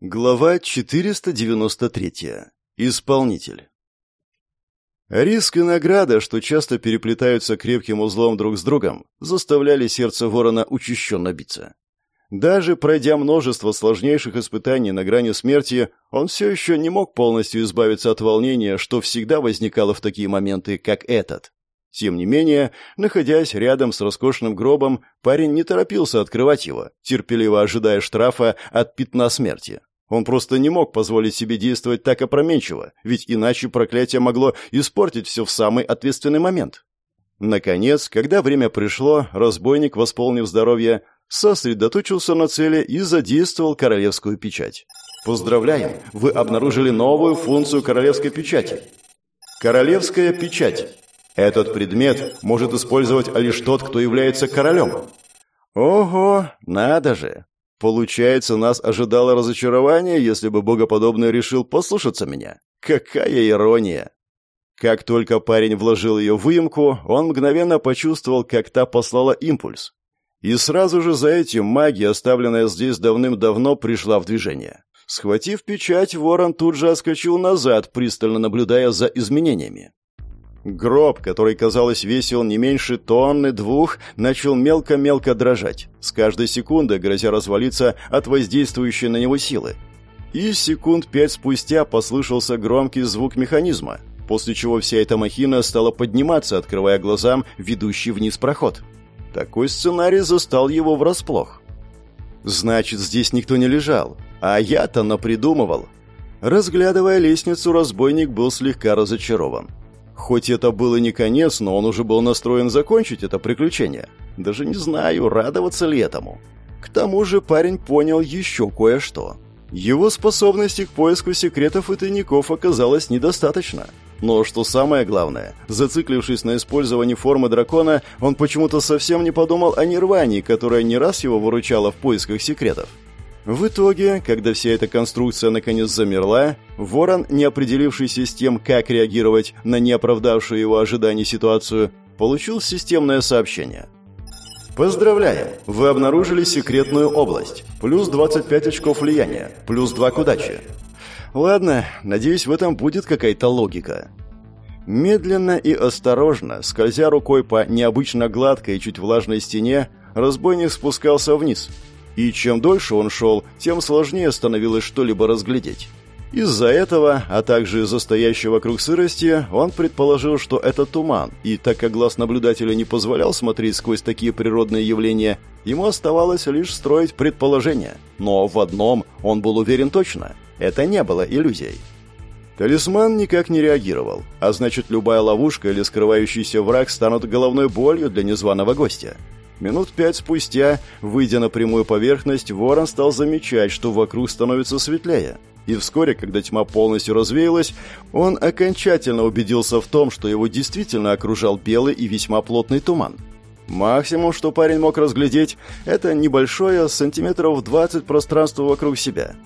Глава 493. Исполнитель. Риск и награда, что часто переплетаются крепким узлом друг с другом, заставляли сердце ворона учащенно биться. Даже пройдя множество сложнейших испытаний на грани смерти, он все еще не мог полностью избавиться от волнения, что всегда возникало в такие моменты, как этот. Тем не менее, находясь рядом с роскошным гробом, парень не торопился открывать его, терпеливо ожидая штрафа от пятна смерти. Он просто не мог позволить себе действовать так опрометчиво, ведь иначе проклятие могло испортить все в самый ответственный момент. Наконец, когда время пришло, разбойник, восполнив здоровье, сосредоточился на цели и задействовал королевскую печать. Поздравляем, вы обнаружили новую функцию королевской печати. Королевская печать. Этот предмет может использовать лишь тот, кто является королем. Ого, надо же. Получается, нас ожидало разочарование, если бы богоподобный решил послушаться меня. Какая ирония! Как только парень вложил ее в выемку, он мгновенно почувствовал, как та послала импульс. И сразу же за этим магия, оставленная здесь давным-давно, пришла в движение. Схватив печать, ворон тут же отскочил назад, пристально наблюдая за изменениями. Гроб, который, казалось, весил не меньше тонны двух, начал мелко-мелко дрожать, с каждой секунды грозя развалиться от воздействующей на него силы. И секунд пять спустя послышался громкий звук механизма, после чего вся эта махина стала подниматься, открывая глазам ведущий вниз проход. Такой сценарий застал его врасплох. Значит, здесь никто не лежал, а я-то напридумывал. Разглядывая лестницу, разбойник был слегка разочарован. Хоть это было не конец, но он уже был настроен закончить это приключение. Даже не знаю, радоваться ли этому. К тому же парень понял еще кое-что. Его способности к поиску секретов и тайников оказалось недостаточно. Но что самое главное, зациклившись на использовании формы дракона, он почему-то совсем не подумал о нирвании, которая не раз его выручала в поисках секретов. В итоге, когда вся эта конструкция наконец замерла, Ворон, не определившийся с тем, как реагировать на неоправдавшую его ожиданий ситуацию, получил системное сообщение. Поздравляем! Вы обнаружили секретную область. Плюс 25 очков влияния. Плюс 2 к удаче. Ладно, надеюсь, в этом будет какая-то логика. Медленно и осторожно, скользя рукой по необычно гладкой и чуть влажной стене, разбойник спускался вниз – и чем дольше он шел, тем сложнее становилось что-либо разглядеть. Из-за этого, а также из-за стоящей вокруг сырости, он предположил, что это туман, и так как глаз наблюдателя не позволял смотреть сквозь такие природные явления, ему оставалось лишь строить предположения. Но в одном он был уверен точно – это не было иллюзией. Талисман никак не реагировал, а значит, любая ловушка или скрывающийся враг станут головной болью для незваного гостя. Минут пять спустя, выйдя на прямую поверхность, ворон стал замечать, что вокруг становится светлее. И вскоре, когда тьма полностью развеялась, он окончательно убедился в том, что его действительно окружал белый и весьма плотный туман. Максимум, что парень мог разглядеть, это небольшое, сантиметров 20 пространство вокруг себя.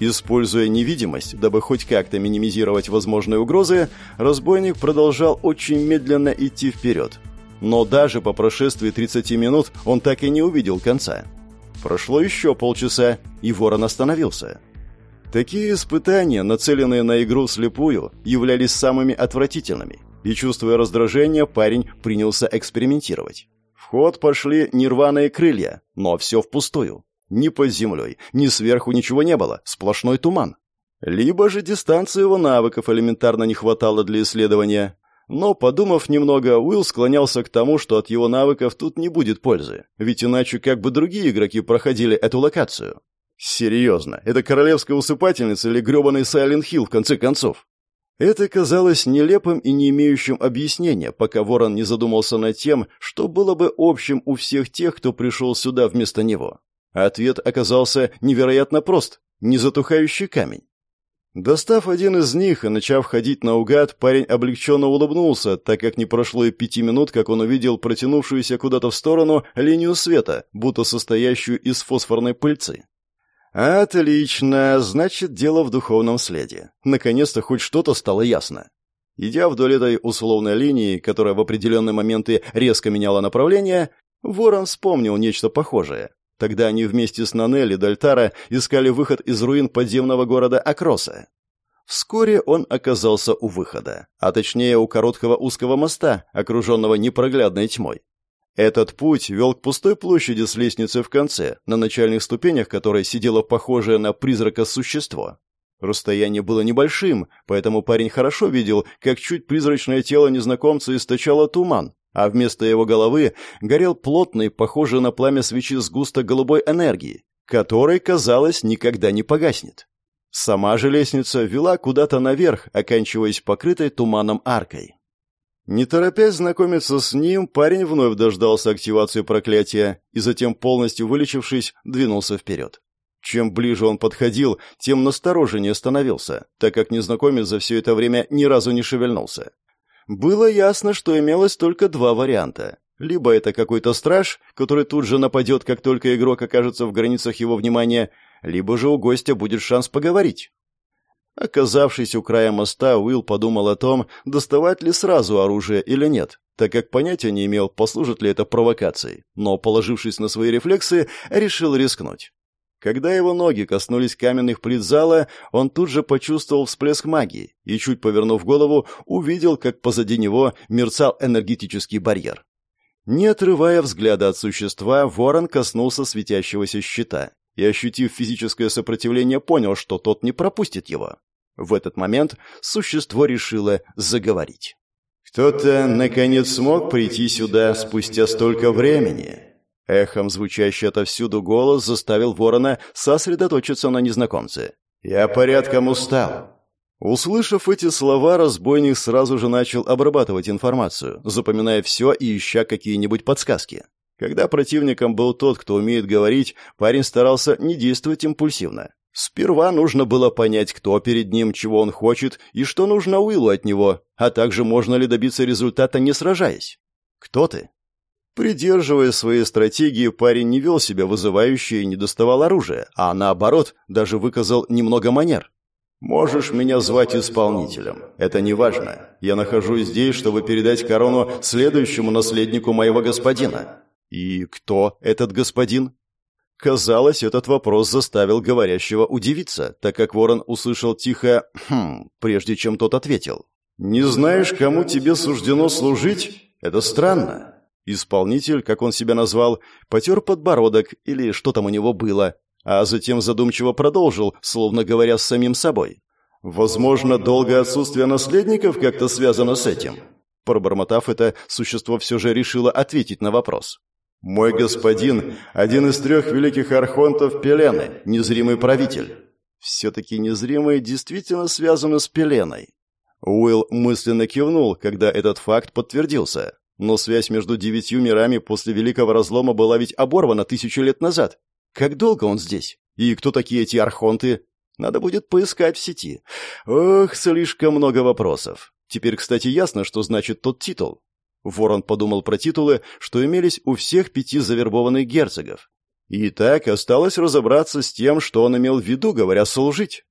Используя невидимость, дабы хоть как-то минимизировать возможные угрозы, разбойник продолжал очень медленно идти вперед, но даже по прошествии 30 минут он так и не увидел конца. Прошло еще полчаса, и ворон остановился. Такие испытания, нацеленные на игру слепую, являлись самыми отвратительными, и, чувствуя раздражение, парень принялся экспериментировать. В ход пошли нерваные крылья, но все впустую. Ни под землей, ни сверху ничего не было, сплошной туман. Либо же дистанции его навыков элементарно не хватало для исследования, но, подумав немного, Уилл склонялся к тому, что от его навыков тут не будет пользы, ведь иначе как бы другие игроки проходили эту локацию. Серьезно, это королевская усыпательница или грёбаный Сайлент Хилл, в конце концов? Это казалось нелепым и не имеющим объяснения, пока Ворон не задумался над тем, что было бы общим у всех тех, кто пришел сюда вместо него. Ответ оказался невероятно прост – незатухающий камень. Достав один из них и начав ходить наугад, парень облегченно улыбнулся, так как не прошло и пяти минут, как он увидел протянувшуюся куда-то в сторону линию света, будто состоящую из фосфорной пыльцы. «Отлично! Значит, дело в духовном следе. Наконец-то хоть что-то стало ясно». Идя вдоль этой условной линии, которая в определенные моменты резко меняла направление, Ворон вспомнил нечто похожее. Тогда они вместе с Нанелли Дальтара искали выход из руин подземного города Акроса. Вскоре он оказался у выхода, а точнее у короткого узкого моста, окруженного непроглядной тьмой. Этот путь вел к пустой площади с лестницей в конце, на начальных ступенях которой сидело похожее на призрака существо. Расстояние было небольшим, поэтому парень хорошо видел, как чуть призрачное тело незнакомца источало туман, а вместо его головы горел плотный, похожий на пламя свечи сгусток голубой энергии, который, казалось, никогда не погаснет. Сама же лестница вела куда-то наверх, оканчиваясь покрытой туманом аркой. Не торопясь знакомиться с ним, парень вновь дождался активации проклятия и затем, полностью вылечившись, двинулся вперед. Чем ближе он подходил, тем настороженнее становился, так как незнакомец за все это время ни разу не шевельнулся. Было ясно, что имелось только два варианта. Либо это какой-то страж, который тут же нападет, как только игрок окажется в границах его внимания, либо же у гостя будет шанс поговорить. Оказавшись у края моста, Уилл подумал о том, доставать ли сразу оружие или нет, так как понятия не имел, послужит ли это провокацией, но, положившись на свои рефлексы, решил рискнуть. Когда его ноги коснулись каменных плит зала, он тут же почувствовал всплеск магии и, чуть повернув голову, увидел, как позади него мерцал энергетический барьер. Не отрывая взгляда от существа, ворон коснулся светящегося щита и, ощутив физическое сопротивление, понял, что тот не пропустит его. В этот момент существо решило заговорить. «Кто-то, наконец, смог прийти сюда спустя столько времени?» Эхом звучащий отовсюду голос заставил ворона сосредоточиться на незнакомце. «Я порядком устал». Услышав эти слова, разбойник сразу же начал обрабатывать информацию, запоминая все и ища какие-нибудь подсказки. Когда противником был тот, кто умеет говорить, парень старался не действовать импульсивно. Сперва нужно было понять, кто перед ним, чего он хочет и что нужно Уиллу от него, а также можно ли добиться результата, не сражаясь. «Кто ты?» Придерживая своей стратегии, парень не вел себя вызывающе и не доставал оружия, а наоборот, даже выказал немного манер. «Можешь меня звать исполнителем. Это не важно. Я нахожусь здесь, чтобы передать корону следующему наследнику моего господина». «И кто этот господин?» Казалось, этот вопрос заставил говорящего удивиться, так как ворон услышал тихо «хм», прежде чем тот ответил. «Не знаешь, кому тебе суждено служить? Это странно. Исполнитель, как он себя назвал, потер подбородок или что там у него было, а затем задумчиво продолжил, словно говоря с самим собой. «Возможно, долгое отсутствие наследников как-то связано с этим». Пробормотав это, существо все же решило ответить на вопрос. «Мой господин – один из трех великих архонтов Пелены, незримый правитель». Все-таки незримые действительно связаны с Пеленой. Уилл мысленно кивнул, когда этот факт подтвердился. Но связь между девятью мирами после Великого Разлома была ведь оборвана тысячу лет назад. Как долго он здесь? И кто такие эти архонты? Надо будет поискать в сети. Ох, слишком много вопросов. Теперь, кстати, ясно, что значит тот титул. Ворон подумал про титулы, что имелись у всех пяти завербованных герцогов. И так осталось разобраться с тем, что он имел в виду, говоря «служить».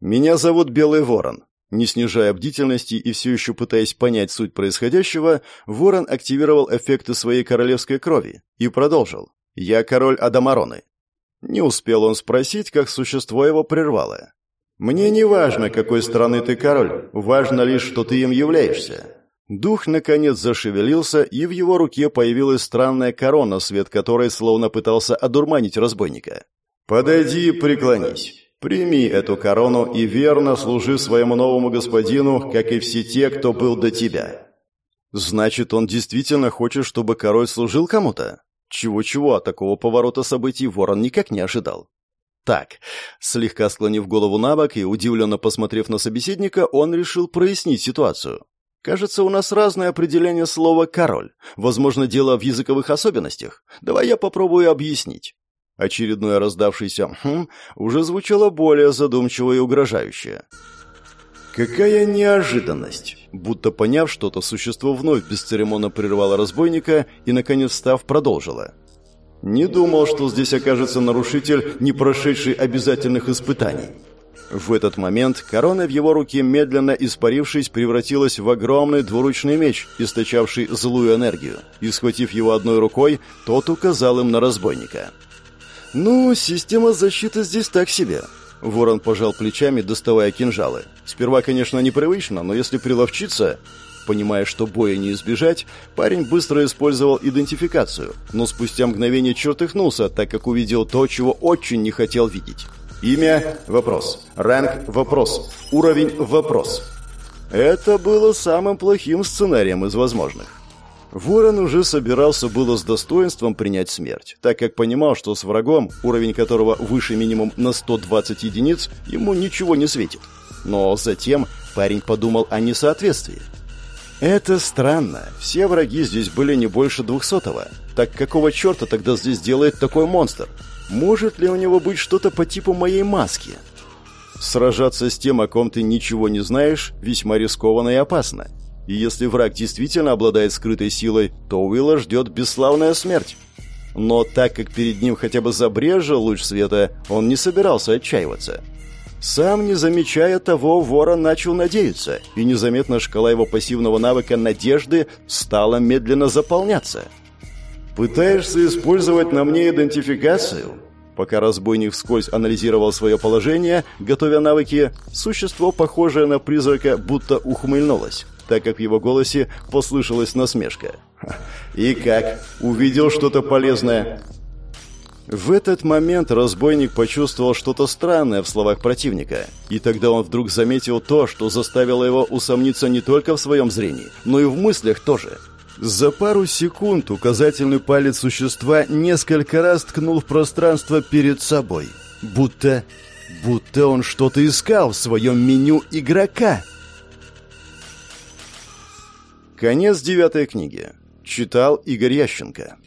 «Меня зовут Белый Ворон. Не снижая бдительности и все еще пытаясь понять суть происходящего, Ворон активировал эффекты своей королевской крови и продолжил. «Я король Адамароны». Не успел он спросить, как существо его прервало. «Мне не важно, какой страны ты король, важно лишь, что ты им являешься». Дух, наконец, зашевелился, и в его руке появилась странная корона, свет которой словно пытался одурманить разбойника. «Подойди и преклонись». Прими эту корону и верно служи своему новому господину, как и все те, кто был до тебя». «Значит, он действительно хочет, чтобы король служил кому-то?» Чего-чего, от такого поворота событий ворон никак не ожидал. Так, слегка склонив голову на бок и удивленно посмотрев на собеседника, он решил прояснить ситуацию. Кажется, у нас разное определение слова «король». Возможно, дело в языковых особенностях. Давай я попробую объяснить. Очередное раздавшееся «хм» уже звучало более задумчиво и угрожающе. Какая неожиданность! Будто поняв что-то, существо вновь бесцеремонно прервало разбойника и, наконец, встав, продолжило. «Не думал, что здесь окажется нарушитель, не прошедший обязательных испытаний». В этот момент корона в его руке, медленно испарившись, превратилась в огромный двуручный меч, источавший злую энергию, и, схватив его одной рукой, тот указал им на разбойника – «Ну, система защиты здесь так себе». Ворон пожал плечами, доставая кинжалы. «Сперва, конечно, непривычно, но если приловчиться...» Понимая, что боя не избежать, парень быстро использовал идентификацию, но спустя мгновение чертыхнулся, так как увидел то, чего очень не хотел видеть. Имя – вопрос. Ранг – вопрос. Уровень – вопрос. Это было самым плохим сценарием из возможных. Ворон уже собирался было с достоинством принять смерть, так как понимал, что с врагом, уровень которого выше минимум на 120 единиц, ему ничего не светит. Но затем парень подумал о несоответствии. Это странно. Все враги здесь были не больше двухсотого. Так какого черта тогда здесь делает такой монстр? Может ли у него быть что-то по типу моей маски? Сражаться с тем, о ком ты ничего не знаешь, весьма рискованно и опасно. И если враг действительно обладает скрытой силой, то Уилла ждет бесславная смерть. Но так как перед ним хотя бы забрежил луч света, он не собирался отчаиваться. Сам, не замечая того, вора начал надеяться, и незаметно шкала его пассивного навыка надежды стала медленно заполняться. «Пытаешься использовать на мне идентификацию?» Пока разбойник вскользь анализировал свое положение, готовя навыки, существо, похожее на призрака, будто ухмыльнулось так как в его голосе послышалась насмешка. «И как? Увидел что-то полезное?» В этот момент разбойник почувствовал что-то странное в словах противника, и тогда он вдруг заметил то, что заставило его усомниться не только в своем зрении, но и в мыслях тоже. За пару секунд указательный палец существа несколько раз ткнул в пространство перед собой, будто... будто он что-то искал в своем меню игрока. Конец девятой книги. Читал Игорь Ященко.